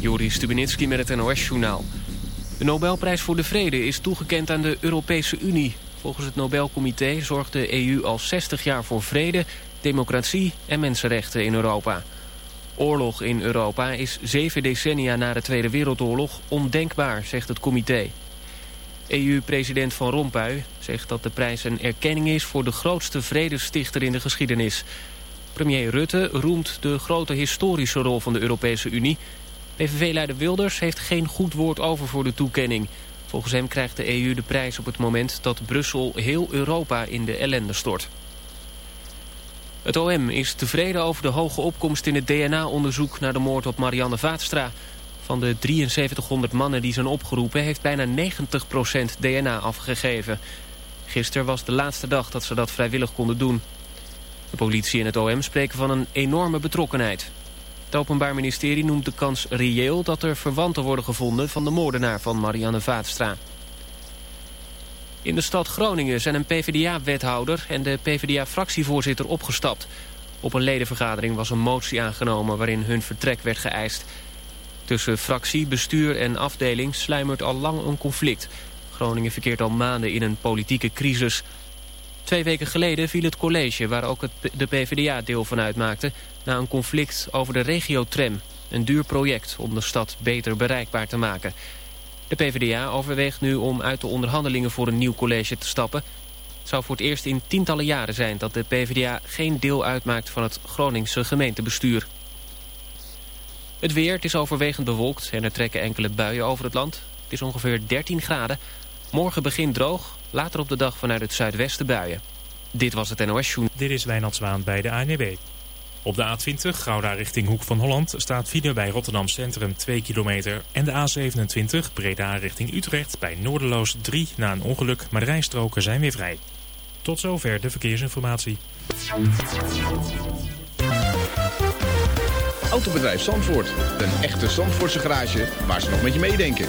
Joris Stubenitski met het NOS-journaal. De Nobelprijs voor de Vrede is toegekend aan de Europese Unie. Volgens het Nobelcomité zorgt de EU al 60 jaar voor vrede, democratie en mensenrechten in Europa. Oorlog in Europa is zeven decennia na de Tweede Wereldoorlog ondenkbaar, zegt het comité. EU-president Van Rompuy zegt dat de prijs een erkenning is voor de grootste vredestichter in de geschiedenis. Premier Rutte roemt de grote historische rol van de Europese Unie PVV-leider Wilders heeft geen goed woord over voor de toekenning. Volgens hem krijgt de EU de prijs op het moment dat Brussel heel Europa in de ellende stort. Het OM is tevreden over de hoge opkomst in het DNA-onderzoek naar de moord op Marianne Vaatstra. Van de 7300 mannen die zijn opgeroepen heeft bijna 90% DNA afgegeven. Gisteren was de laatste dag dat ze dat vrijwillig konden doen. De politie en het OM spreken van een enorme betrokkenheid. Het Openbaar Ministerie noemt de kans reëel dat er verwanten worden gevonden van de moordenaar van Marianne Vaatstra. In de stad Groningen zijn een PvdA-wethouder en de PvdA-fractievoorzitter opgestapt. Op een ledenvergadering was een motie aangenomen waarin hun vertrek werd geëist. Tussen fractie, bestuur en afdeling sluimert al lang een conflict. Groningen verkeert al maanden in een politieke crisis. Twee weken geleden viel het college, waar ook het, de PvdA deel van uitmaakte... na een conflict over de regiotram. Een duur project om de stad beter bereikbaar te maken. De PvdA overweegt nu om uit de onderhandelingen voor een nieuw college te stappen. Het zou voor het eerst in tientallen jaren zijn dat de PvdA geen deel uitmaakt van het Groningse gemeentebestuur. Het weer, het is overwegend bewolkt en er trekken enkele buien over het land. Het is ongeveer 13 graden. Morgen begint droog, later op de dag vanuit het zuidwesten buien. Dit was het NOS Joen. Dit is Wijnand Zwaan bij de ANWB. Op de A20 Gouda richting Hoek van Holland staat file bij Rotterdam Centrum 2 kilometer. En de A27 Breda richting Utrecht bij Noorderloos 3 na een ongeluk, maar de rijstroken zijn weer vrij. Tot zover de verkeersinformatie. Autobedrijf Zandvoort. Een echte Zandvoortse garage waar ze nog met je meedenken.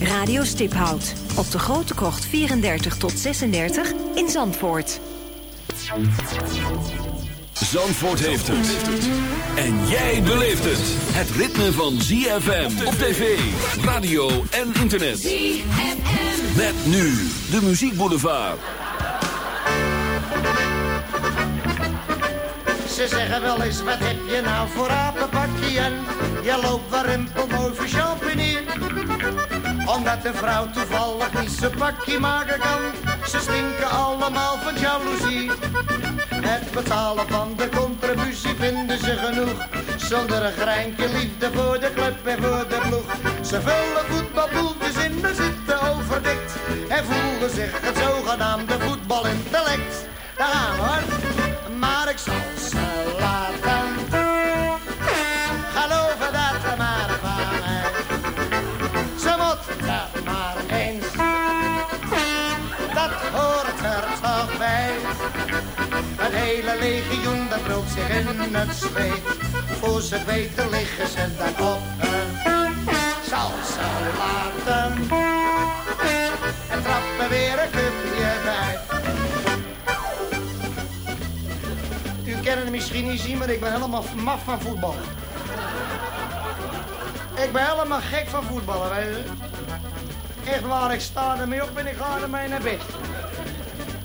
Radio Stiphout op de Grote Kocht 34 tot 36 in Zandvoort. Zandvoort heeft het. En jij beleeft het. Het ritme van ZFM op tv, radio en internet. ZFM. Met nu de muziekboulevard. Ze zeggen wel eens, wat heb je nou voor apenpakje en je loopt warempel over champagne. Omdat een vrouw toevallig niet zijn pakje maken kan, ze stinken allemaal van jaloezie. Het betalen van de contributie vinden ze genoeg, zonder een greintje liefde voor de club en voor de ploeg. Ze vullen voetbalboeltjes in, maar zitten overdekt en voelen zich het zogenaamde voetbalintellect. Daar gaan we zich in het zweet. Voor ze weten liggen ze dan op. Zal ze laten en trappen weer een cupje bij. U kent het misschien niet zien, maar ik ben helemaal maf van voetbal. Ik ben helemaal gek van voetballen, weet je. Echt waar, ik sta ermee op en ik ga ermee naar bed.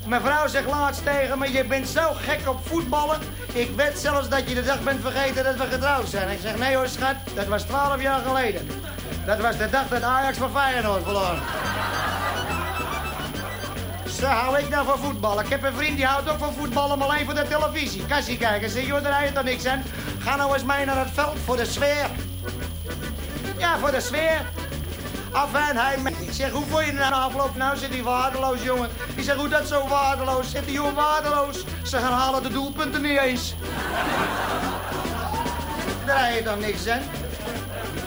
Mijn vrouw zegt laatst tegen me, je bent zo gek op voetballen. Ik weet zelfs dat je de dag bent vergeten dat we getrouwd zijn. Ik zeg, nee hoor schat, dat was 12 jaar geleden. Dat was de dag dat Ajax van Feyenoord verloor. Zo hou ik nou van voetballen. Ik heb een vriend die houdt ook van voetballen, maar alleen voor de televisie. Kassie kijken, zeg joh, daar rijdt er niks aan. Ga nou eens mee naar het veld voor de sfeer. Ja, voor de sfeer. Afijn, hij Ik zeg, hoe vond je het na de afloop? Nou, zit hij waardeloos, jongen. Ik zeg, hoe dat zo waardeloos? Zit die jongen waardeloos? Ze herhalen de doelpunten niet eens. Daar rijdt dan niks aan.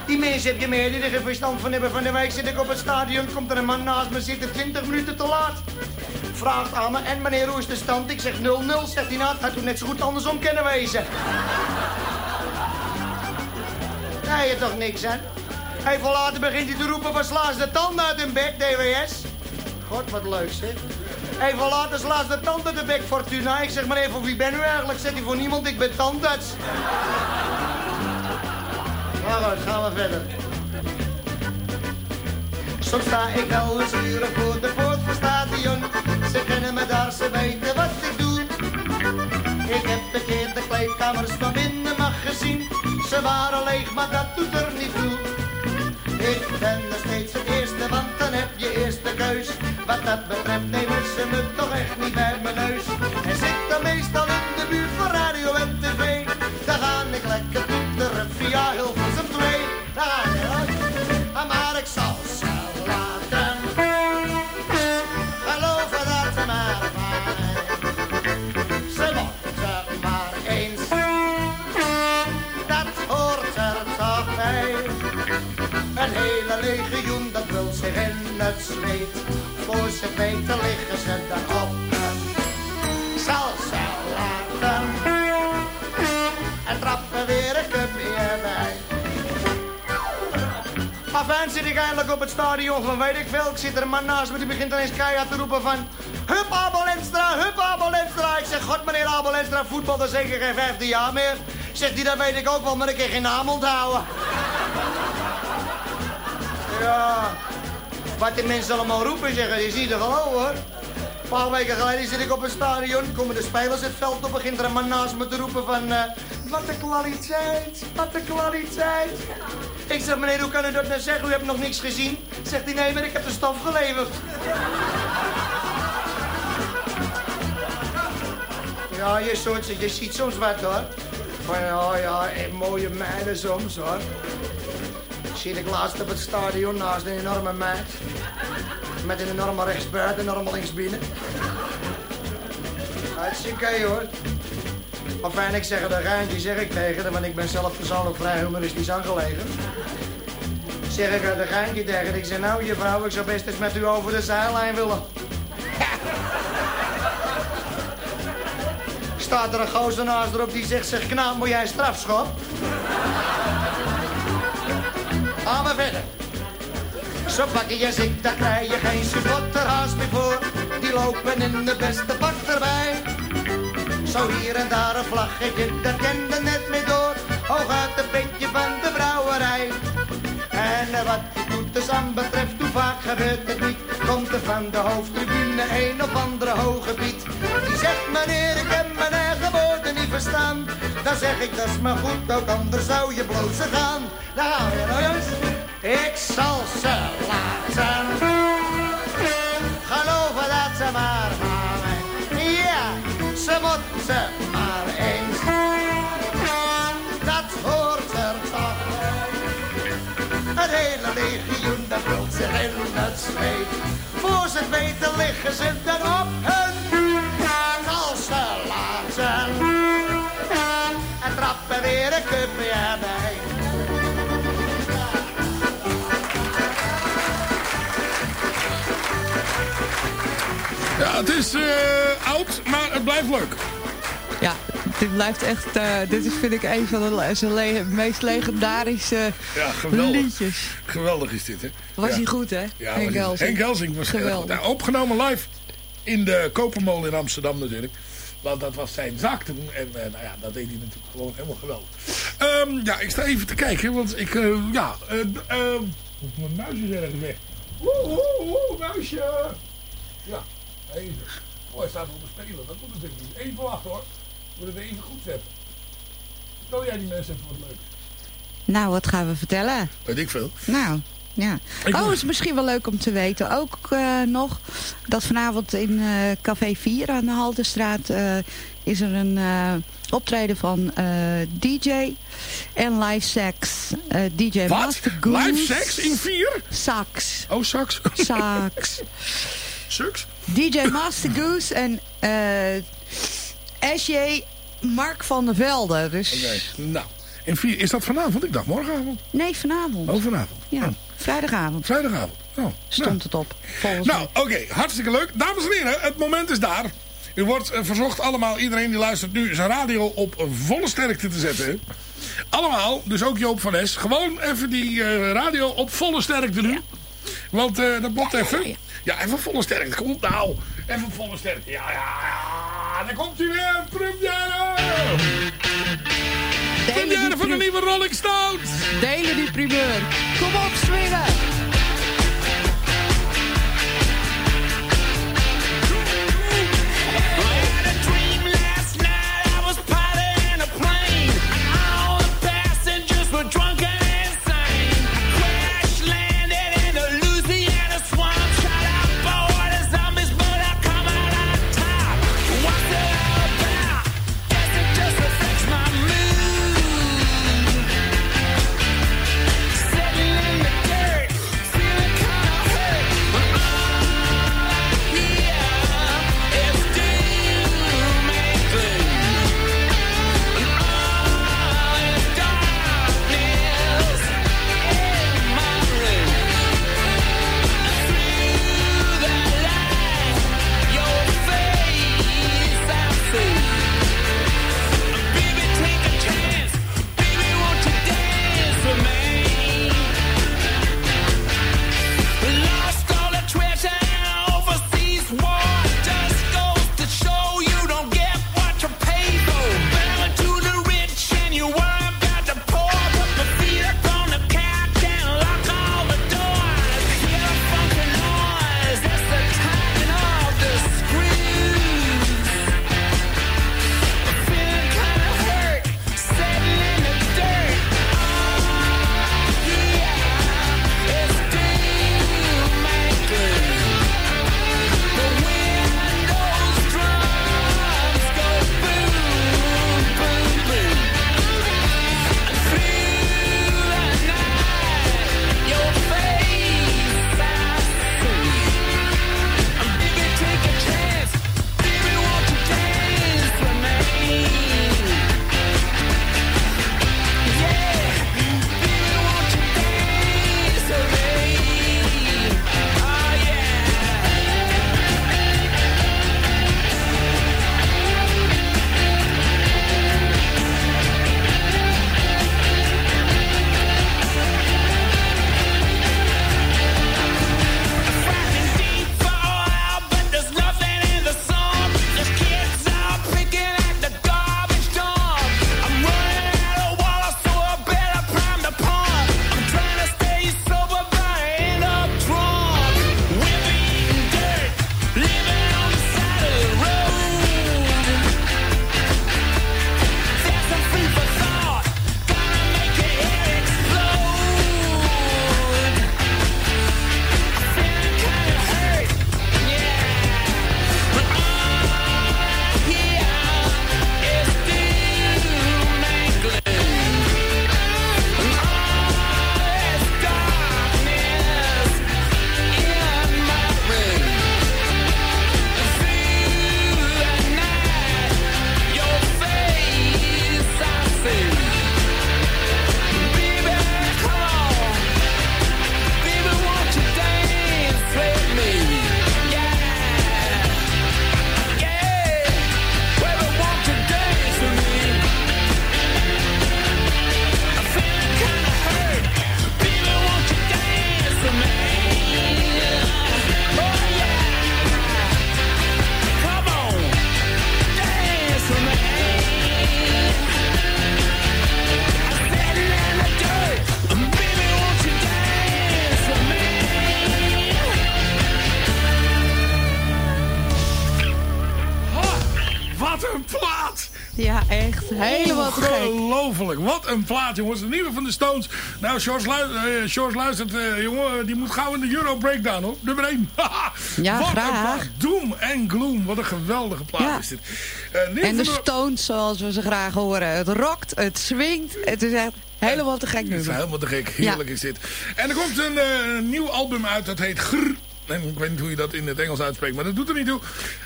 Die mensen heb je meer die er geen verstand van hebben. Van de week zit ik op het stadion, komt er een man naast me zitten 20 minuten te laat. Vraagt aan me, en meneer, hoe is de stand? Ik zeg 0-0, zegt hij nou, het had toen net zo goed andersom kunnen wezen. Daar je toch niks aan. Even later begint hij te roepen van slaas de tanden uit hun bek, DWS. God, wat leuk zeg. Even later slaas de tand uit de bek, Fortuna. Ik zeg maar even, wie ben u eigenlijk? Zegt hij voor niemand, ik ben tandarts. Maar goed, gaan we verder. Soms sta ik al eens uren voor de poort van stadion. Ze kennen me daar, ze weten wat ik doe. Ik heb een keer de kleedkamers van binnen mag gezien. Ze waren leeg, maar dat doet er niet toe. Ik ben nog steeds het eerste, want dan heb je eerste keus. Wat dat betreft nemen ze me toch echt niet bij mijn neus. En zit dan meestal in de buurt van radio en tv. Dan ga ik lekker toeteren via Hilversum 2. Daar het zweet. Voor ze weten liggen ze dan op een salsa laten. En trappen weer een cupje bij. Afijn zit ik eindelijk op het stadion van weet ik veel. Ik zit er man naast me die begint ineens keihard te roepen van... Hup Abel Enstra, hup Abel Enstra. Ik zeg, god meneer Abel Enstra, voetbal dat zeker geen vijfde jaar meer. Zegt hij, dat weet ik ook wel, maar ik kan geen naam onthouden. Ja, wat die mensen allemaal roepen zeggen, je ziet er wel hoor. Een paar weken geleden zit ik op het stadion, komen de spelers het veld op, begint er een man naast me te roepen van... eh, wat een kwaliteit, wat een kwaliteit. Ik zeg, meneer, hoe kan u dat nou zeggen? U hebt nog niks gezien. Zegt hij, nee, maar ik heb de stof geleverd. Ja, je, soort, je ziet soms wat hoor. Van, oh ja, mooie meiden soms hoor. Zie ik laatst op het stadion naast een enorme meid. Met een enorme rechtsbuiten en een enorme linksbinnen. Hartstikke hoor. Enfin, ik zeg een geintje, zeg ik tegen haar, want ik ben zelf persoonlijk vrij humoristisch aangelegen. Zeg ik een geintje tegen. Ik zeg, nou juffrouw, ik zou best eens met u over de zijlijn willen. Staat er een gozer naast erop die zegt, zeg knaap, moet jij strafschop? Gaan we verder. Zo pakje als ik, daar krijg je geen supporterhaas meer voor. Die lopen in de beste pak erbij. Zo hier en daar een vlaggetje, dat kende net mee door. Hoog uit het petje van de brouwerij. En wat die toeters aan betreft, hoe vaak gebeurt het niet? Komt er van de hoofdtribune een of andere hoge piet. Die zegt meneer, ik heb mijn Dan zeg ik, dat is maar goed, ook anders zou je blozen gaan. Daar gaan we nou jongens. Ik zal ze laten geloven dat ze maar gaan. Ja, ze moet ze maar eens. Dat hoort er toch. Het hele legioen dat wil zich in het zweet. Voor ze het weten liggen ze dan op Ja, het is eh, oud, maar het blijft leuk. Ja, dit blijft echt... eh, dit is, vind ik een van de le- zijn le- meest legendarische Ja, geweldig. liedjes. Geweldig is dit, hè? Was ja. hij goed, hè? Ja, Henk Helsing was heel Geweldig. goed. Nou, opgenomen live in de Kopermolen in Amsterdam natuurlijk. Want dat was zijn zaak toen. En eh, nou ja, dat deed hij natuurlijk gewoon helemaal geweldig. Ehm, ja, ik sta even te kijken. Want ik, eh, ja... eh, ehm, mijn muis is ergens weg. Oeh, oeh, oeh, muisje. Ja, even. Oh, hij staat op de speler. Dat moet natuurlijk niet. Even wachten hoor. Ik moet het even goed zetten. Stel jij die mensen even wat leuk. Nou, wat gaan we vertellen? Weet ik veel. Nou, ja. Oh, moet- is misschien wel leuk om te weten. Ook eh, nog dat vanavond in eh, Café 4 aan de Haltestraat eh, is er een optreden van DJ en live sex. DJ Wat? Master Goose. Live seks in vier? Sax. Oh, sax. Sax. Suks? DJ Master Goose en eh SJ Mark van der Velde. Dus Oké, nou. In vier, is dat vanavond? Ik dacht morgenavond. nee, vanavond. Oh, vanavond. Ja, Oh, vrijdagavond vrijdagavond. Oh, stond het op. Volgens Nou, oké. hartstikke leuk. Dames en heren, het moment is daar. U wordt eh, verzocht allemaal, iedereen die luistert nu, zijn radio op volle sterkte te zetten. Allemaal, dus ook Joop van Es. Gewoon even die eh, radio op volle sterkte doen. Want eh, dat moet even. Ja, even volle sterkte. Kom op nou. Even volle sterkte. Ja, ja, ja. Daar komt u weer. Première. Première van de nieuwe Rolling Stones. Delen die primeur. Kom op, swingen! Echt helemaal te gek. Ongelooflijk. Wat een plaat, jongens. De nieuwe van de Stones. Nou, George, luistert, eh, George luistert eh, jongen. Die moet gauw in de Euro Breakdown, hoor. Nummer 1. Ja, Wat een plaat. Doom en Gloom. Wat een geweldige plaat Ja. is dit. Eh, En de Stones, zoals we ze graag horen. Het rokt, het swingt. Het is echt helemaal te gek Het is helemaal te gek. Heerlijk is dit. En er komt een nieuw album uit. Dat heet Grr. Ik weet niet hoe je dat in het Engels uitspreekt. Maar dat doet er niet toe.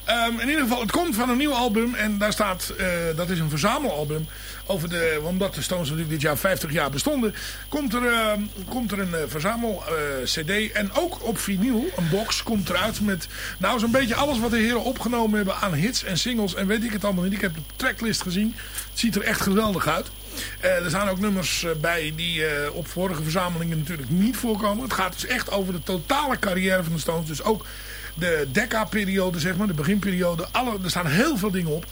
Ehm, in ieder geval, het komt van een nieuw album. En daar staat, eh, dat is een verzamelalbum. Over de, omdat de Stones natuurlijk dit jaar 50 jaar bestonden. Komt er, ehm, komt er een eh, verzamel eh, cd. En ook op vinyl, een box, komt eruit met... Nou, zo'n beetje alles wat de heren opgenomen hebben aan hits en singles. En weet ik het allemaal niet. Ik heb de tracklist gezien. Het ziet er echt geweldig uit. Eh, er zijn ook nummers eh, bij die eh, op vorige verzamelingen natuurlijk niet voorkomen. Het gaat dus echt over de totale carrière van de Stones. Dus ook de Decca-periode, zeg maar, de beginperiode. Alle, er staan heel veel dingen op.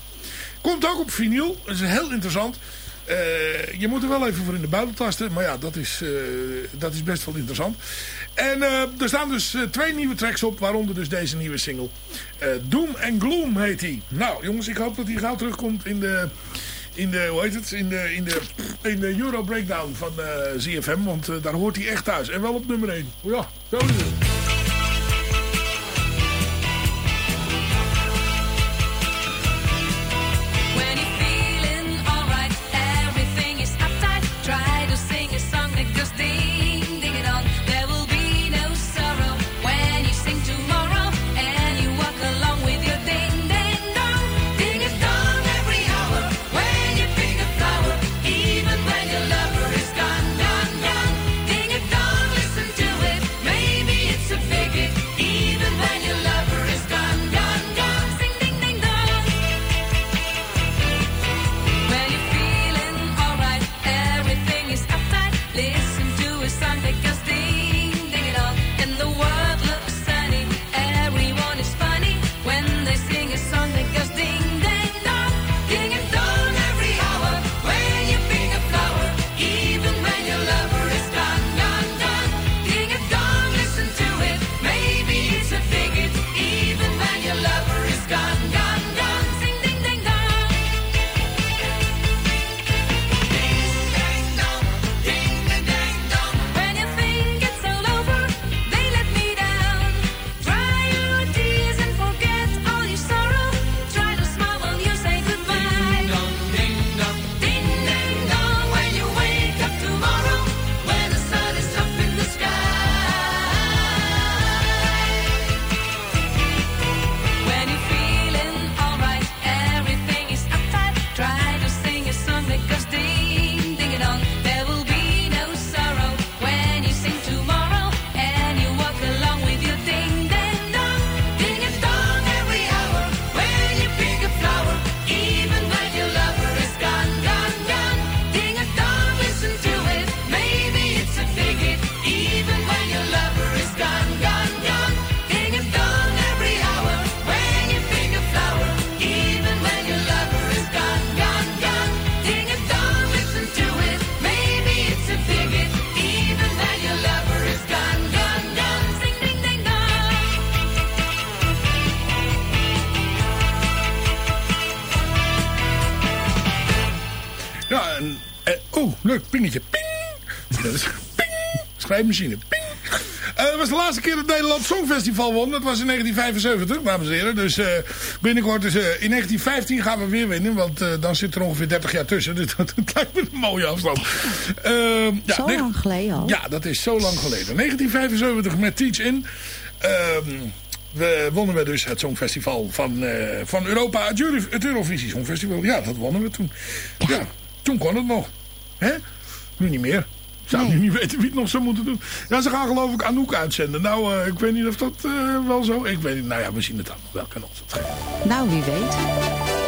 Komt ook op vinyl. Dat is heel interessant. Je moet er wel even voor in de buidel tasten. Maar ja, dat is, dat is best wel interessant. En er staan dus twee nieuwe tracks op. Waaronder dus deze nieuwe single. Doom and Gloom heet die. Nou jongens, ik hoop dat die gauw terugkomt in de... In de, hoe heet het? In de, in de, in de Euro Breakdown van eh ZFM. Want eh, daar hoort hij echt thuis. En wel op nummer 1. Ja, zo is het. Oeh, leuk, pingetje. Ping! Dat is ping! Schrijfmachine. Ping! Eh, dat was de laatste keer dat Nederland Songfestival won. Dat was in 1975, dames en heren. Dus eh, binnenkort, dus, eh, in 1915 gaan we weer winnen. Want dan zit er ongeveer 30 jaar tussen. Dus dat, dat lijkt me een mooie afstand. Eh, ja, Zo lang geleden al. Ja, dat is zo lang geleden. 1975 met Teach In. Ehm, we wonnen we dus het Songfestival van, van Europa. Het, Euro- het Eurovisie Songfestival. Ja, dat wonnen we toen. Ja, toen kon het nog. Hè? Nu niet meer. Ik zou Nee. nu niet weten wie het nog zou moeten doen. Ja, ze gaan geloof ik Anouk uitzenden. Nou, eh, ik weet niet of dat eh, wel zo... Ik weet niet. Nou ja, we zien het dan. Wel kan ons geven. Nou, wie weet.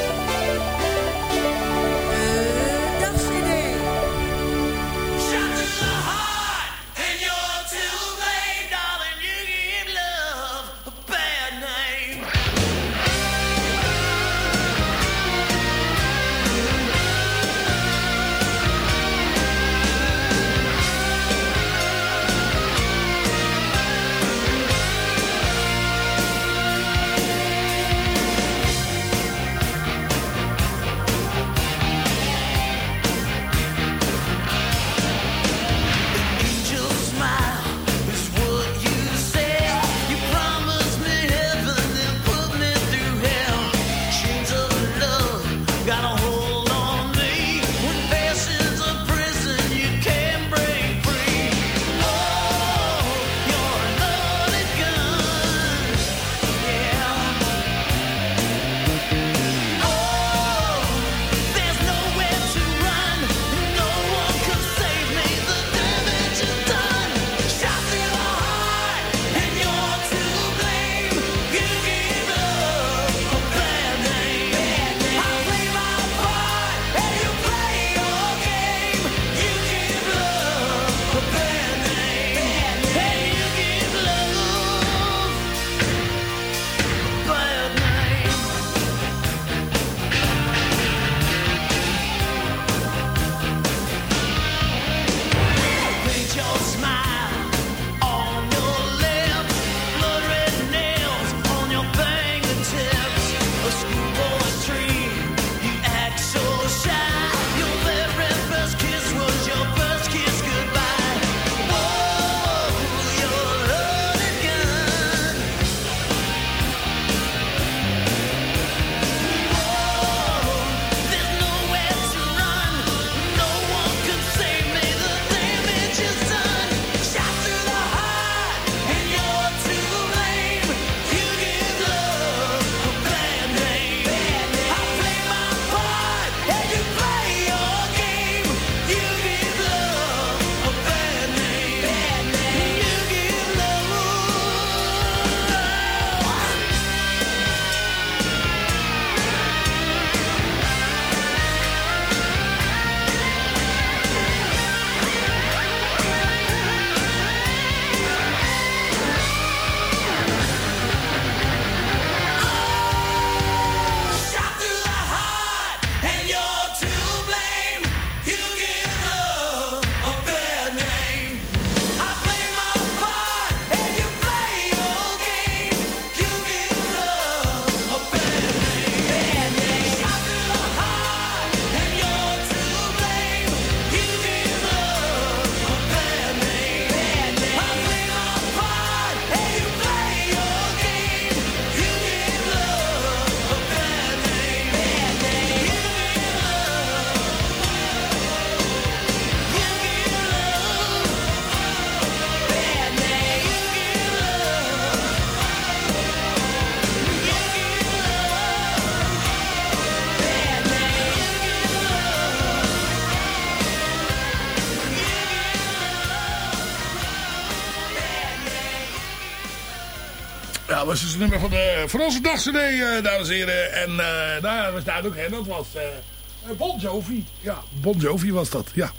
Het nummer van, de, van onze dagcd, eh dames en heren. En eh dat was duidelijk, hè. Dat was eh Bon Jovi. Ja, Bon Jovi was dat, ja.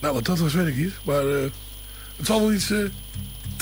Nou, wat dat was, weet ik. Maar het zal wel iets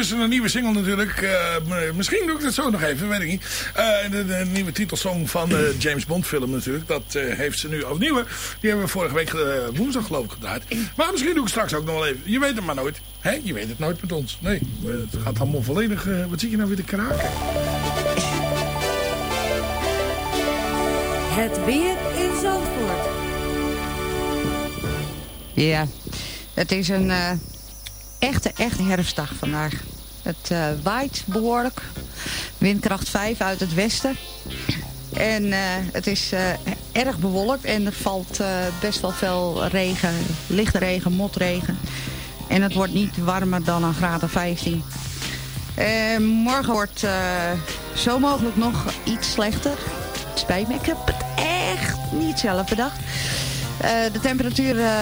Ertussen een nieuwe single natuurlijk. eh, misschien doe ik dat zo nog even, weet ik niet. Eh, de, de nieuwe titelsong van de James Bond film natuurlijk. Dat eh, heeft ze nu opnieuw. Die hebben we vorige week eh, woensdag geloof ik gedraaid. Maar misschien doe ik straks ook nog wel even. Je weet het maar nooit. Hè? Je weet het nooit met ons. Nee, het gaat allemaal volledig... eh, wat zie je nou weer te kraken? Het weer in Zandvoort. Ja, het is een eh, echte, echte herfstdag vandaag. Het eh, waait behoorlijk. Windkracht 5 uit het westen. En eh, het is eh, erg bewolkt en er valt best wel veel regen, lichte regen, motregen. En het wordt niet warmer dan een graad of 15. Eh, morgen wordt zo mogelijk nog iets slechter. Spijt me, ik heb het echt niet zelf bedacht. Eh, de temperatuur eh,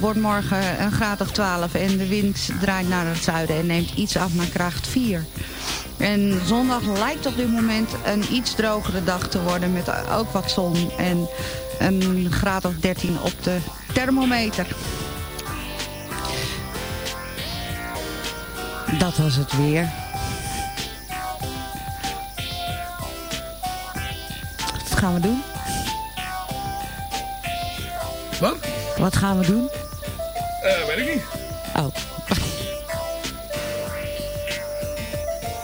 wordt morgen een graad of 12 en de wind draait naar het zuiden en neemt iets af naar kracht 4. En zondag lijkt op dit moment een iets drogere dag te worden met ook wat zon en een graad of 13 op de thermometer. Dat was het weer. Wat gaan we doen? Wat? Wat gaan we doen? Eh, weet ik niet. Oh.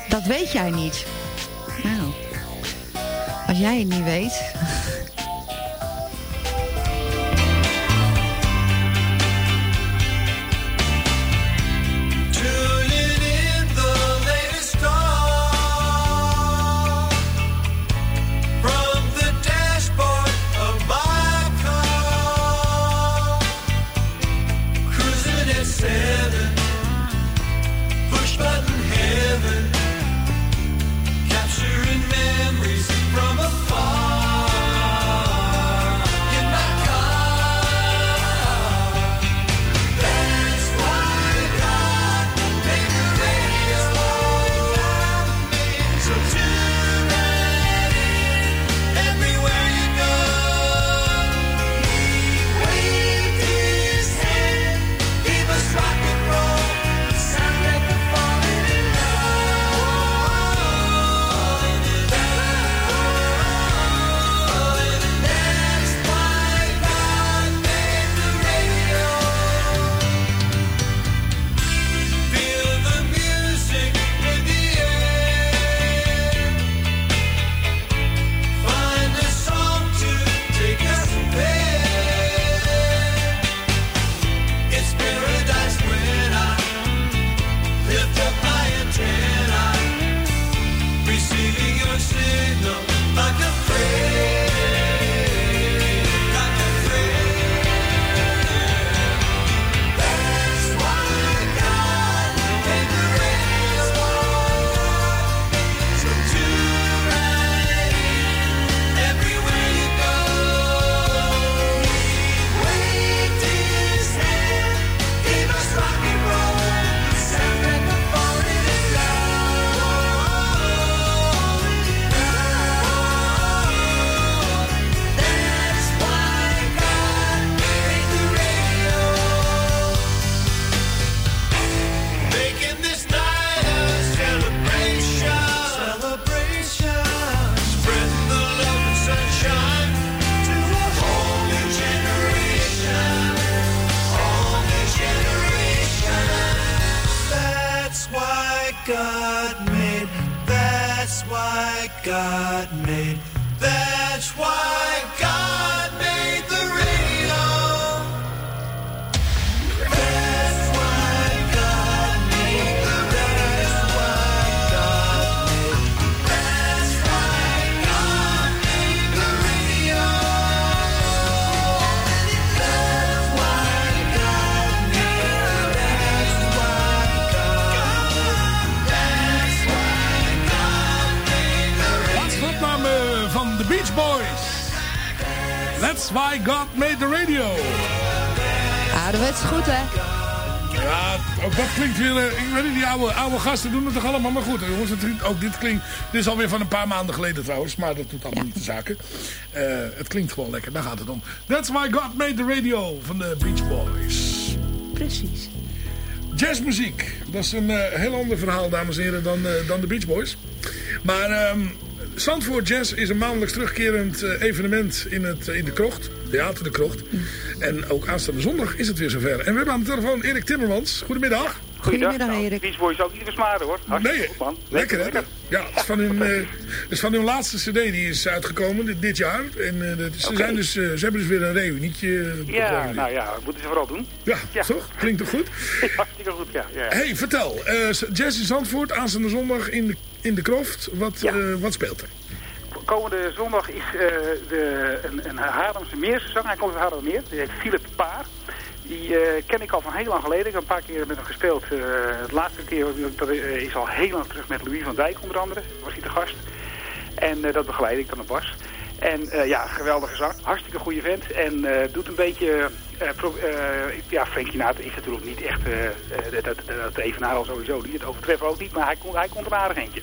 Dat weet jij niet. Nou. Als jij het niet weet. Ouderwets goed, hè? Ja, ook dat klinkt weer... eh, ik weet niet, die oude, oude gasten doen het toch allemaal maar goed. Jongens, het, ook dit klinkt... Dit is alweer van een paar maanden geleden trouwens. Maar dat doet allemaal niet de zaken. Eh, het klinkt gewoon lekker, daar gaat het om. That's why God made the radio van de Beach Boys. Precies. Jazzmuziek. Dat is een eh, heel ander verhaal, dames en heren, dan, dan de Beach Boys. Maar ehm Zandvoort Jazz is een maandelijks terugkerend eh, evenement in, het, in de krocht. Theater de krocht. En ook aanstaande zondag is het weer zover. En we hebben aan de telefoon Erik Timmermans. Goedemiddag. Goedemiddag, Nou, Erik. Boys ook niet versmaden hoor. Hartstikke Nee, goed man. lekker hè? Ja, het is van hun, eh, het is van hun laatste cd die is uitgekomen dit, dit jaar. En eh, dat- ze, zijn dus, eh, ze hebben dus weer een reunietje. eh, Ja, nou ja, dat moeten ze vooral doen. ja, toch? Klinkt toch goed? Hartstikke goed, ja. ja. hey, vertel. eh, Jazz in Zandvoort, aanstaande zondag in de, in de krocht. Wat, Ja. eh, wat speelt er? Komende zondag is eh, de, een, een Haarlemse Meerse zanger. Hij komt uit Haarlemmermeer. Die heet Philip Paar. Die eh, ken ik al van heel lang geleden. Ik heb een paar keer met hem gespeeld. De laatste keer dat is al heel lang terug met Louis van Dijk onder andere. Was hij te gast. En dat begeleid ik dan op bas. En ja, geweldige zang. Hartstikke goede vent. En doet een beetje... eh, eh, ja, Frank Sinatra is natuurlijk niet echt... eh, dat, dat, dat evenaar al sowieso niet. Het overtreffen ook niet. Maar hij komt hij komt een aardig eentje.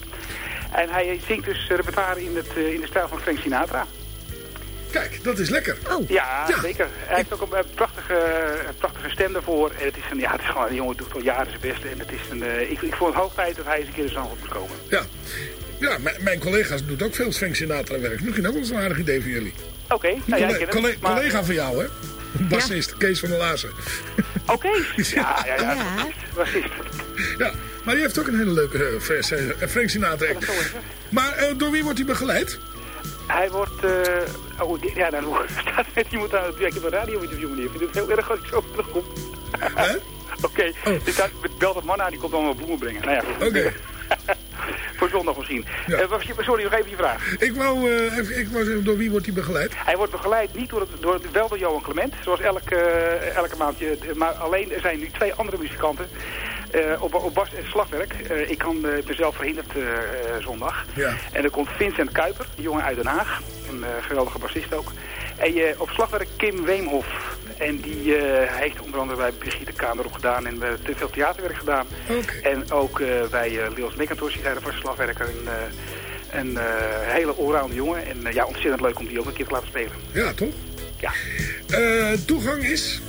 En hij zingt dus repertoire in, het, in de stijl van Frank Sinatra. Kijk, dat is lekker. Ja, Ja. zeker. Hij heeft ook een, prachtige, een prachtige stem daarvoor. En het is, een, ja, het is gewoon een jongen die doet al jaren zijn beste. En het is een, eh, ik, ik vond het hoog tijd dat hij eens een keer de zang op moet komen. Ja, ja mijn, collega's doen ook veel Frank Sinatra werk. Misschien ook wel eens een aardig idee voor jullie. Oké, Een nou ja, collega van jou, hè? Bassist, Kees van der Laarzen. Oké, ja, ja, ja. Ja. Bassist. Ja, maar die heeft ook een hele leuke eh, vers- eh, Frank Sinatra. Dat het. Maar eh, door wie wordt hij begeleid? Hij wordt... eh oh, ja, dan staat net iemand aan het... Ja, een radio-interview, meneer. Ik vind het heel erg als ik zo terugkom. Hè? Oké, Oh. dus daar belt het man aan, die komt allemaal bloemen brengen. Nou ja. Oké. Voor zondag misschien. Ja. Eh, sorry, nog even je vraag. Ik wou, eh, even, ik wou zeggen, door wie wordt hij begeleid? Hij wordt begeleid niet door, het, door het, wel door Johan Clement, zoals elke, eh, elke maandje. Maar alleen er zijn nu twee andere muzikanten op, op bas en slagwerk. Ik kan eh, mezelf verhinderd zondag. Ja. En er komt Vincent Kuiper, een jongen uit Den Haag. Een geweldige bassist ook. En je op slagwerk Kim Weemhof. En die eh, heeft onder andere bij Brigitte Kamer op gedaan en bij te veel theaterwerk gedaan. En ook eh, bij eh Leels McIntosh, die zijn er voor slagwerker. Een, eh, een hele allround jongen. En ja, ontzettend leuk om die ook een keer te laten spelen. Ja, toch? Ja. Toegang is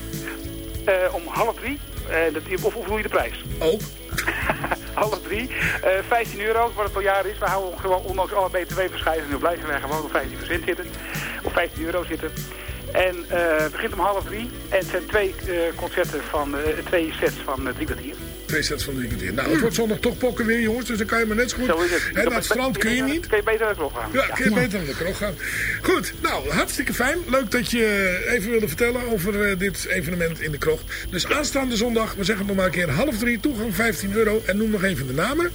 om half drie. Eh, dat, of, of hoe je de prijs? ook. half drie. Eh 15 euro, wat het al jaar is. We houden gewoon, ondanks alle btw-verschijningen, blijven wij gewoon op 15% zitten. Op 15 euro zitten. En eh, het begint om half drie. En het zijn twee eh, concerten van, eh, twee sets van eh, drie kwartier. Twee sets van kwartier. Nou, het wordt zondag toch pokken weer, jongens. Dus dan kan je maar net zo goed. Zo is het. Hè, naar het strand kun je niet. Kun je beter naar de klok gaan. Ja, kun je beter naar de kroeg gaan. Goed, nou, hartstikke fijn. Leuk dat je even wilde vertellen over eh, dit evenement in de krocht. Dus aanstaande zondag, we zeggen het nog maar een keer, half drie, toegang 15 euro. En noem nog even de namen.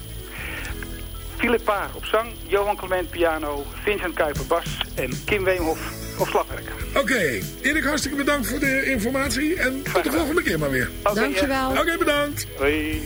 Philip Paar op zang, Johan Clement piano, Vincent Kuiper bas en Kim Weemhof op slagwerk. Oké, Erik, hartstikke bedankt voor de informatie. En tot de volgende keer maar weer. Dankjewel. Oké, bedankt. Hoi.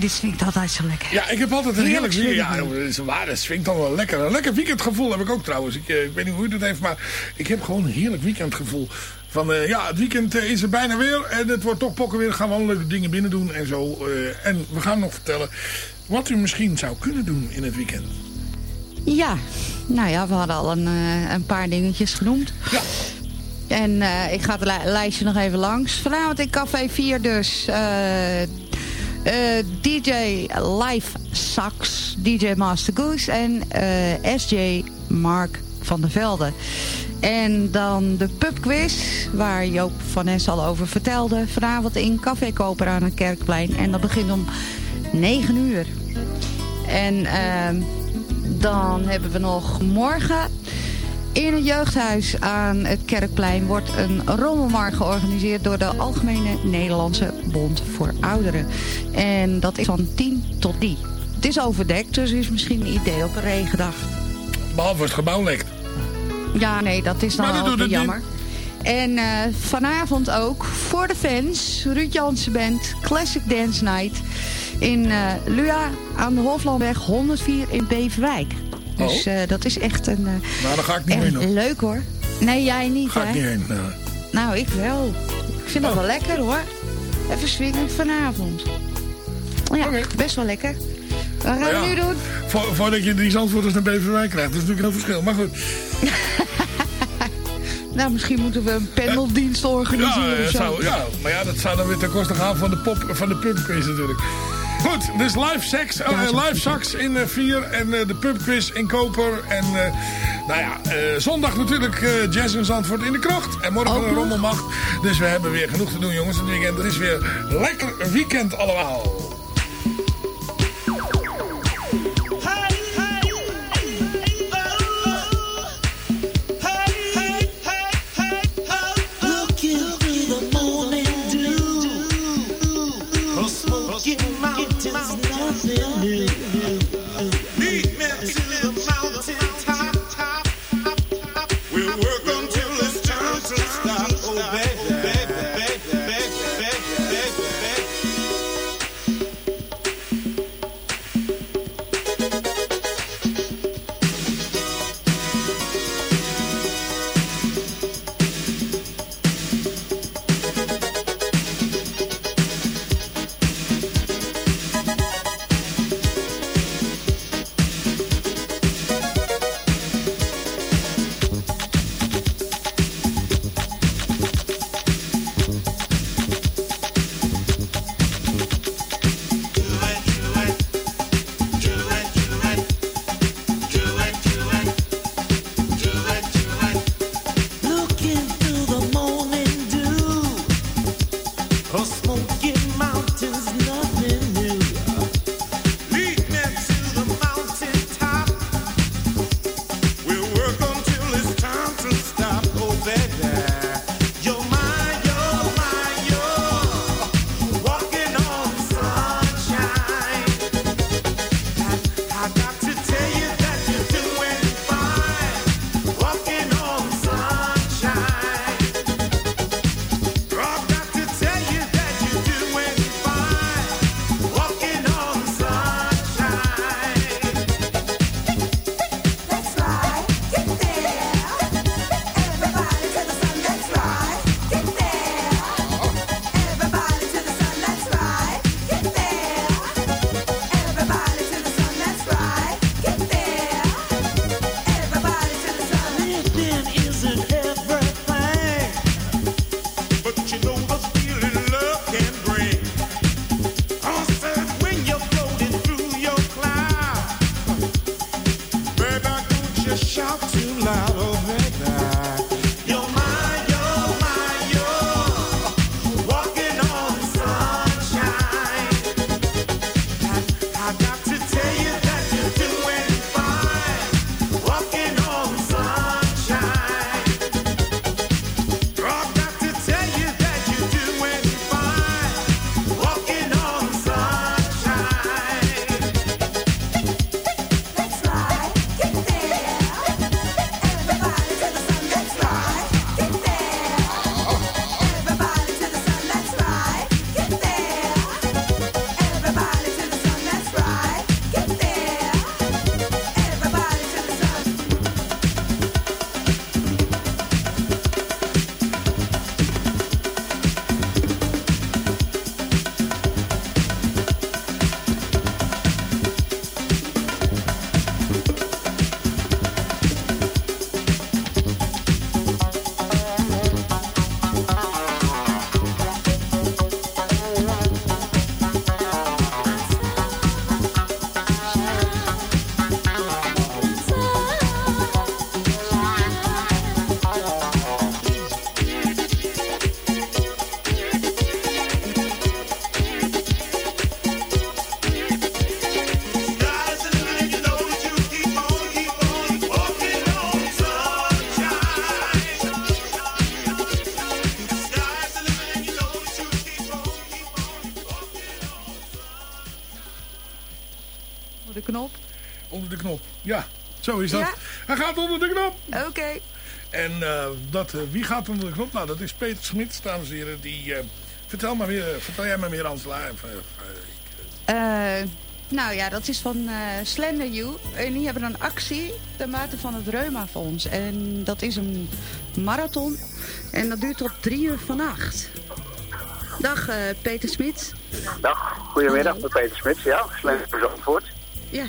Dit swingt altijd zo lekker. Ja, ik heb altijd een heerlijk Heerlijk weekend. Ja, dat is waar. Dat swingt dan wel lekker. Een lekker weekendgevoel heb ik ook trouwens. Ik, eh, ik weet niet hoe u dat heeft, maar ik heb gewoon een heerlijk weekendgevoel. Van, eh, ja, het weekend eh, is er bijna weer. En het wordt toch pokken weer. Gaan we alle leuke dingen binnen doen en zo. eh, en we gaan nog vertellen wat u misschien zou kunnen doen in het weekend. Ja, nou ja, we hadden al een, eh, een paar dingetjes genoemd. Ja. En eh, ik ga het li- lijstje nog even langs. Vanavond in Café 4 dus DJ Live Sax, DJ Master Goose en eh, SJ Mark van der Velde. En dan de pubquiz, waar Joop van Nes al over vertelde. Vanavond in Café Koper aan het Kerkplein. En dat begint om 9 uur. En ehm, dan hebben we nog morgen in het jeugdhuis aan het Kerkplein wordt een rommelmarkt georganiseerd door de Algemene Nederlandse Bond voor Ouderen. En dat is van 10 tot 3. Het is overdekt, dus is misschien een idee op een regendag. Behalve het gebouw lekt. Ja, nee, dat is dan wel het jammer. En eh, vanavond ook voor de fans, Ruud Jansen Band, Classic Dance Night in eh, Lua aan de Hoflandweg 104 in Beverwijk. Dus eh, dat is echt een eh, Nou, daar ga ik niet hoor. leuk hoor. Nee, jij niet Ga hè? ik niet heen. nou. Nou, ik wel. Ik vind dat wel lekker hoor. Even swingen vanavond. Ja, best wel lekker. Wat gaan Nou we ja, nu doen? Vo- voordat je die Zandvoorters naar Beverwijk krijgt. Dat is natuurlijk een verschil. Maar goed. Nou, misschien moeten we een paneldienst organiseren Ja, of zo. zou, ja, maar ja, dat zou dan weer ten koste gaan van de, pop, van de pubquiz natuurlijk. Goed, dus live, sex, eh, live sax in 4 en eh, de pubquiz in Koper. En nou ja, zondag natuurlijk Jazz in Zandvoort in de krocht. En morgen een rommelmacht. Dus we hebben weer genoeg te doen jongens het weekend. Het is weer lekker weekend allemaal. Zo is dat. Ja? Hij gaat onder de knop. Oké. En eh, dat, eh, wie gaat onder de knop? Nou, dat is Peter Smit, dames en heren. Die, eh, vertel, maar weer, vertel jij maar weer, eh, Eh, nou ja, dat is van eh, Slender You. En die hebben een actie ten mate van het Reumafonds. En dat is een marathon. En dat duurt tot drie uur vannacht. Dag eh, Peter Smit. Dag, goedemiddag, met Peter Smits, ja, Slender Zandvoort. Ja.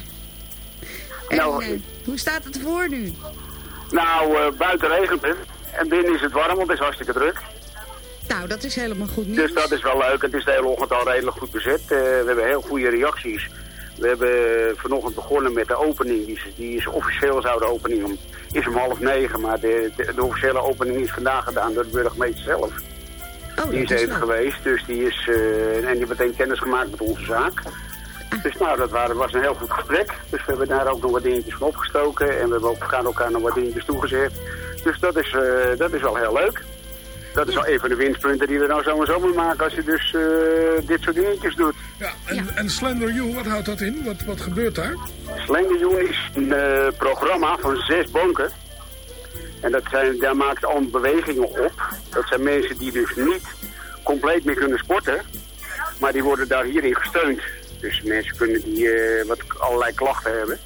En Nou, hoe staat het ervoor nu? Nou, eh, buiten regent het en binnen is het warm, want het is hartstikke druk. Nou, dat is helemaal goed nieuws. Dus dat is wel leuk. Het is de hele ochtend al redelijk goed bezet. Eh, we hebben heel goede reacties. We hebben vanochtend begonnen met de opening. Die is, die is officieel zou de opening om, is om half negen. Maar de, de, de officiële opening is vandaag gedaan door de burgemeester zelf. Oh, die is even leuk. geweest. Dus die is, eh, en die heeft meteen kennis gemaakt met onze zaak. Dus nou, dat waren, was een heel goed gesprek. Dus we hebben daar ook nog wat dingetjes van opgestoken. En we hebben ook elkaar, elkaar nog wat dingetjes toegezegd. Dus dat is, eh, dat is wel heel leuk. Dat is wel een van de winstpunten die we nou zo en zo moeten maken als je dus eh, dit soort dingetjes doet. ja, en, en Slender You, wat houdt dat in? Wat, wat gebeurt daar? Slenderjoen is een eh, programma van zes banken. En dat zijn, daar maakt al bewegingen op. Dat zijn mensen die dus niet compleet meer kunnen sporten. Maar die worden daar hierin gesteund. Dus mensen kunnen die eh, wat allerlei klachten hebben.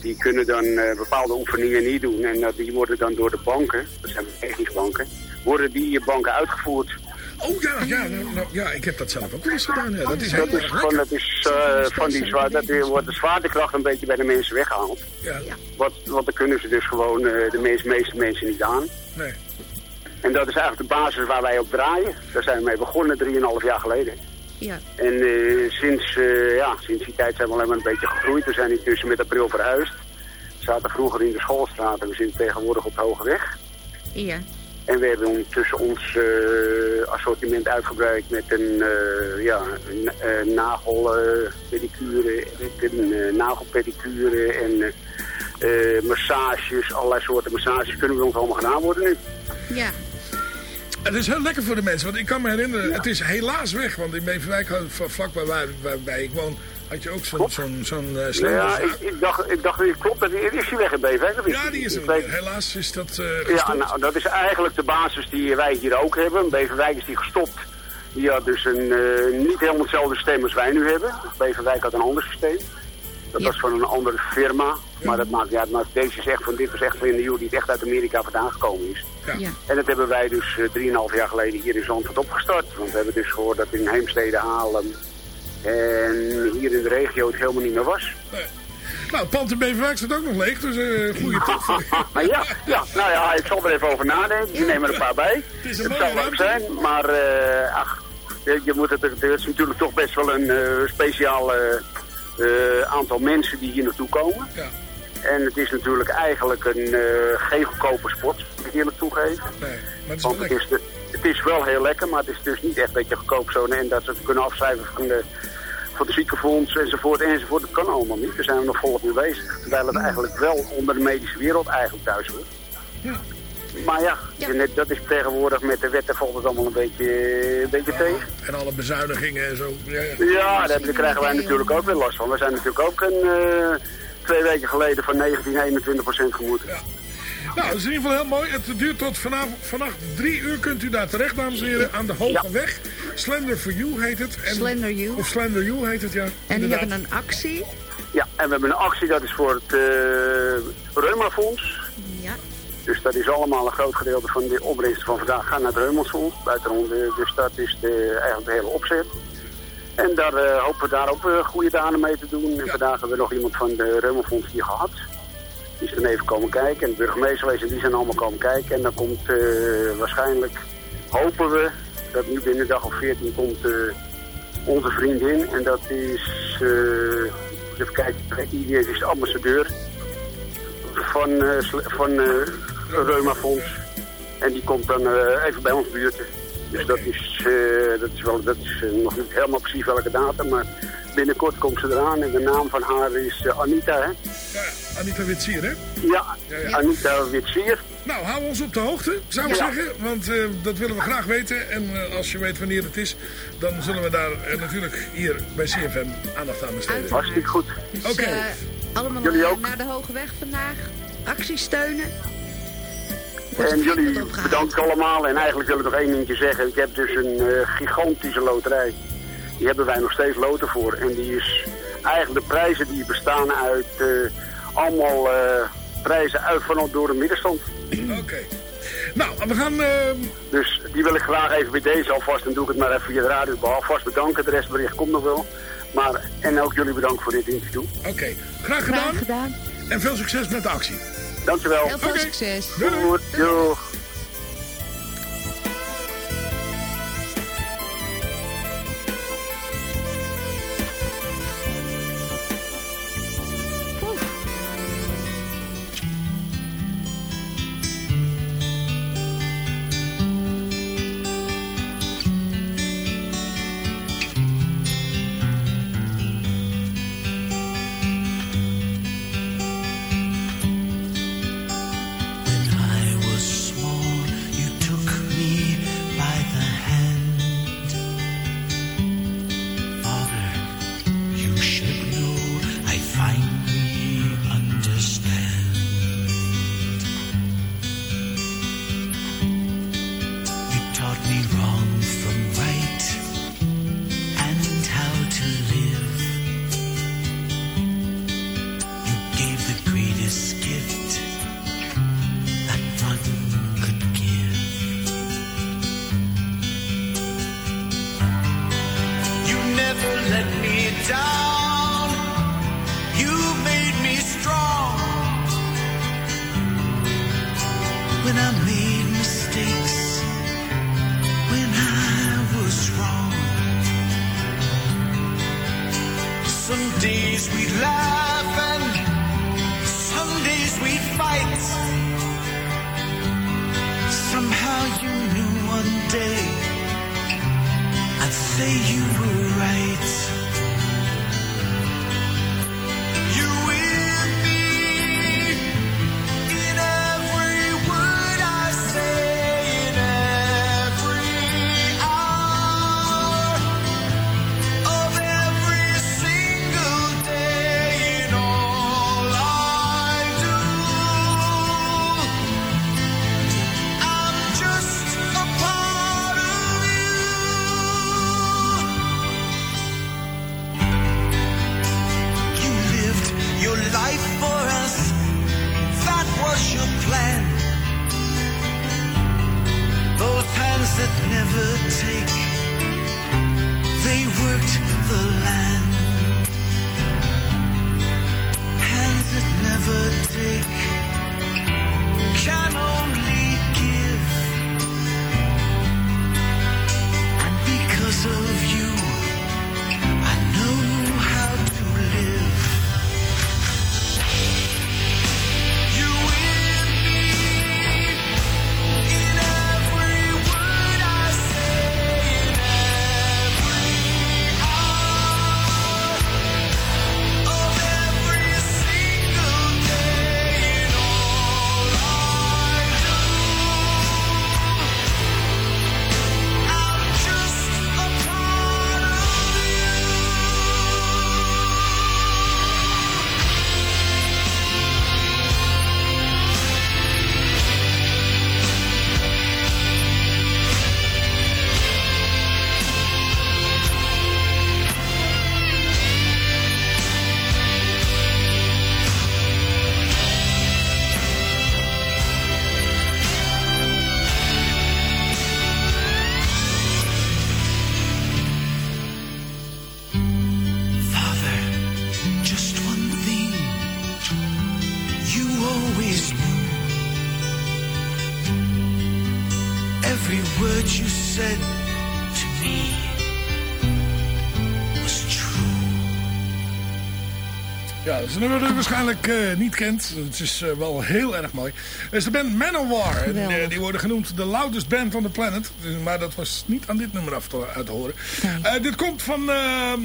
Die kunnen dan eh, bepaalde oefeningen niet doen. En dat die worden dan door de banken, dat zijn bewegingsbanken, worden die banken uitgevoerd. Oh ja, ja, nou, nou, ja, ik heb dat zelf ook wel eens gedaan. Ja. Dat is heel Dat is, gewoon, dat is eh, van die zwaar, dat wordt de zwaartekracht een beetje bij de mensen weggehaald. Ja, Wat, want dan kunnen ze dus gewoon eh, de meest, meeste mensen niet aan. nee. En dat is eigenlijk de basis waar wij op draaien. Daar zijn we mee begonnen, 3,5 jaar geleden. Ja. En eh, sinds, eh, ja, sinds die tijd zijn we alleen maar een beetje gegroeid. We zijn intussen met april verhuisd. We zaten vroeger in de schoolstraat en we zitten tegenwoordig op de Hoge Weg. Ja. En we hebben ondertussen ons eh, assortiment uitgebreid met een ja, een, nagelpedicure, een nagelpedicure en massages, allerlei soorten massages kunnen bij ons allemaal gedaan worden nu. Ja. Het is heel lekker voor de mensen, want ik kan me herinneren, het is helaas weg. Want in Beverwijk, vlakbij waar, waarbij ik woon, had je ook zo'n zo'n zo'n uh, Ja, ik, ik, dacht, ik dacht, klopt, dat is die weg in Beverwijk? Ja, die is er. Helaas is dat uh, Ja, nou, dat is eigenlijk de basis die wij hier ook hebben. Beverwijk is die gestopt. Die had dus een, uh, niet helemaal hetzelfde systeem als wij nu hebben. Beverwijk had een ander systeem. Dat ja. was van een andere firma. Maar dat maakt, ja, maar deze is echt van, dit was echt van de die het echt uit Amerika vandaan gekomen is. Ja. En dat hebben wij dus uh, 3,5 jaar geleden hier in Zandvoort opgestart. Want we hebben dus gehoord dat in Heemstede Haarlem en hier in de regio het helemaal niet meer was. Nee. Nou, Pand in Beverwijk staat ook nog leeg, dus een uh, goede tip. ja, ja, nou ja, ik zal er even over nadenken. Ik neem er een paar bij. Het, is het zou leuk zijn, maar uh, ach, je, je moet het, het is natuurlijk toch best wel een uh, speciaal aantal mensen die hier naartoe komen. Ja. En het is natuurlijk eigenlijk een geen goedkope sport, ik eerlijk toegeven. Nee, maar het is Want het is, de, het is wel heel lekker, maar het is dus niet echt dat je goedkoop zo en dat ze het kunnen afschrijven van de, van de ziekenfonds enzovoort enzovoort. Dat kan allemaal niet. Daar zijn we nog volop mee bezig. Terwijl het eigenlijk wel onder de medische wereld eigenlijk thuis hoort. Ja. Maar ja, ja, dat is tegenwoordig met de wetten valt het allemaal een beetje, een beetje ja, tegen. En alle bezuinigingen en zo. Ja, ja daar, daar krijgen wij natuurlijk ook weer last van. We zijn natuurlijk ook een... Uh, twee weken geleden van 19, 21 procent gemoeten. Nou, dat is in ieder geval heel mooi. Het duurt tot vanavond, vannacht drie uur kunt u daar terecht, dames en heren, aan de Hoge ja. Weg. Slender for You heet het. En, Slender You. Of Slender You heet het, ja. En die inderdaad. hebben een actie. Ja, en we hebben een actie, dat is voor het uh, Reumafonds. Ja. Dus dat is allemaal een groot gedeelte van de opbrengsten van vandaag gaan naar het Reumafonds. Buitenom, dus dat is de, eigenlijk de hele opzet. En daar uh, hopen we daar ook uh, goede daden mee te doen. En ja. vandaag hebben we nog iemand van de Reumafonds hier gehad. Die dan even komen kijken. En de burgemeester die zijn allemaal komen kijken. En dan komt uh, waarschijnlijk, hopen we, dat nu binnen dag of 14 komt onze vriendin. En dat is, even kijken, die is de ambassadeur van, van Reumafonds. En die komt dan even bij ons buurten. Dus dat is, dat is, wel, dat is nog niet helemaal precies welke datum, maar binnenkort komt ze eraan. En de naam van haar is Anita, hè? Anita Witsier, hè? Ja, ja, ja. Anita Witsier. Nou, hou ons op de hoogte, zou ik Ja. zeggen. Want eh, dat willen we graag weten. En eh, als je weet wanneer het is, dan zullen we daar eh, natuurlijk hier bij CFM aandacht aan besteden. Hartstikke goed. Dus, Oké. allemaal Jullie eh, ook? naar de Hoge Weg vandaag. Actie steunen. En jullie bedankt allemaal. En eigenlijk wil ik nog één dingetje zeggen. Ik heb dus een eh, gigantische loterij. Die hebben wij nog steeds loten voor. En die is eigenlijk de prijzen die bestaan uit eh, allemaal eh, prijzen uit van door de middenstand. Oké. Nou, we gaan... eh, Dus die wil ik graag even bij deze alvast. En doe ik het maar even via de radio. Alvast bedanken. De restbericht komt nog wel. Maar, en ook jullie bedankt voor dit interview. Oké, graag gedaan. Graag gedaan. En veel succes met de actie. Dankjewel. Heel veel succes. Doeg. When een nummer dat u waarschijnlijk eh, niet kent. Het is eh, wel heel erg mooi. Het is de band Manowar. En, eh, die worden genoemd de loudest band on the planet. Maar dat was niet aan dit nummer af te, uit te horen. Dit komt van, ehm,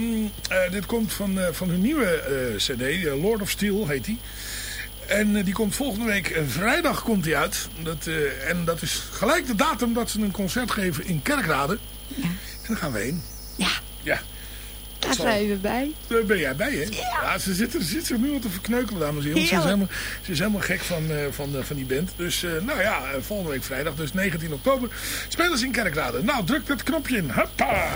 eh, dit komt van, van hun nieuwe cd. Lord of Steel heet die. En die komt volgende week vrijdag komt die uit. Dat, en dat is gelijk de datum dat ze een concert geven in Kerkrade. En daar gaan we heen. Ja. Ja. Daar Zal- zijn we bij. Daar ben jij bij, hè? Ja. ze zit, er, zit nu al te verkneukelen, dames en heren. Ze is, helemaal, ze is helemaal gek van, eh, van, eh, van die band. Dus, eh, nou ja, volgende week vrijdag, dus 19 oktober, spelen ze in Kerkrade. Nou, druk dat knopje in. Hoppa!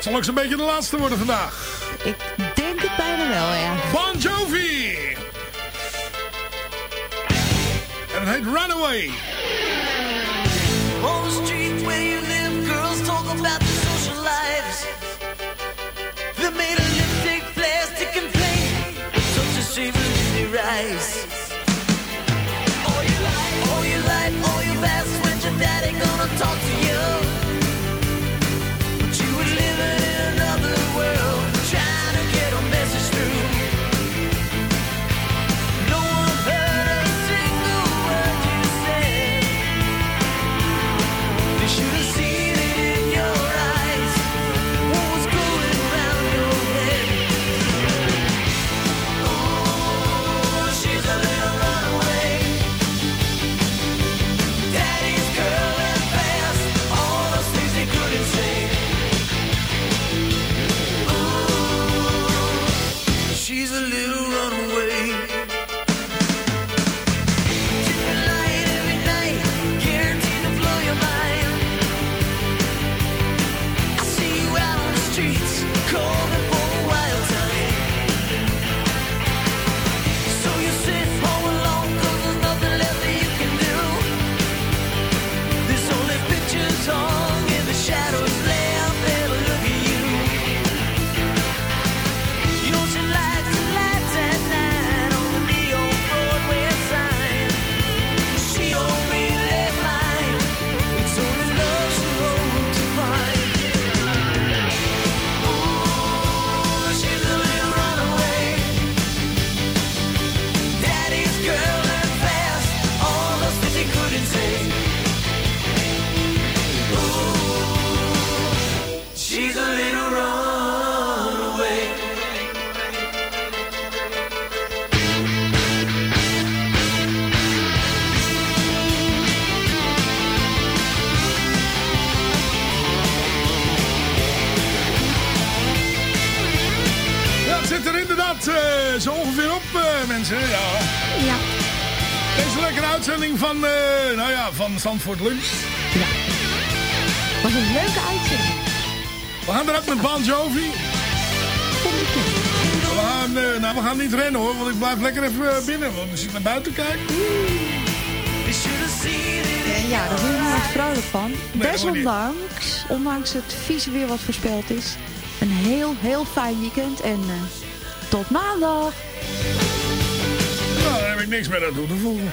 Zal ook zo'n beetje de laatste worden vandaag. Ik wel, ja. Bon Jovi! En het heet Runaway. On the street where you live, girls talk about their social lives. They made a lipstick, plastic, and paint. Such a shame in their eyes. All your life, all your life, all your past, when your daddy gonna talk to you? Van Zandvoort Lunch. Was een leuke uitzending. We gaan eruit met Bon Jovi. We gaan, eh, nou, we gaan niet rennen hoor, want ik blijf lekker even eh, binnen. Want als ik naar buiten kijk... Ja, daar word je niet vrolijk van. Nee, Desondanks, ondanks het vieze weer wat voorspeld is, een heel, heel fijn weekend. En eh, tot maandag. Nou, daar heb ik niks meer aan toe te voegen.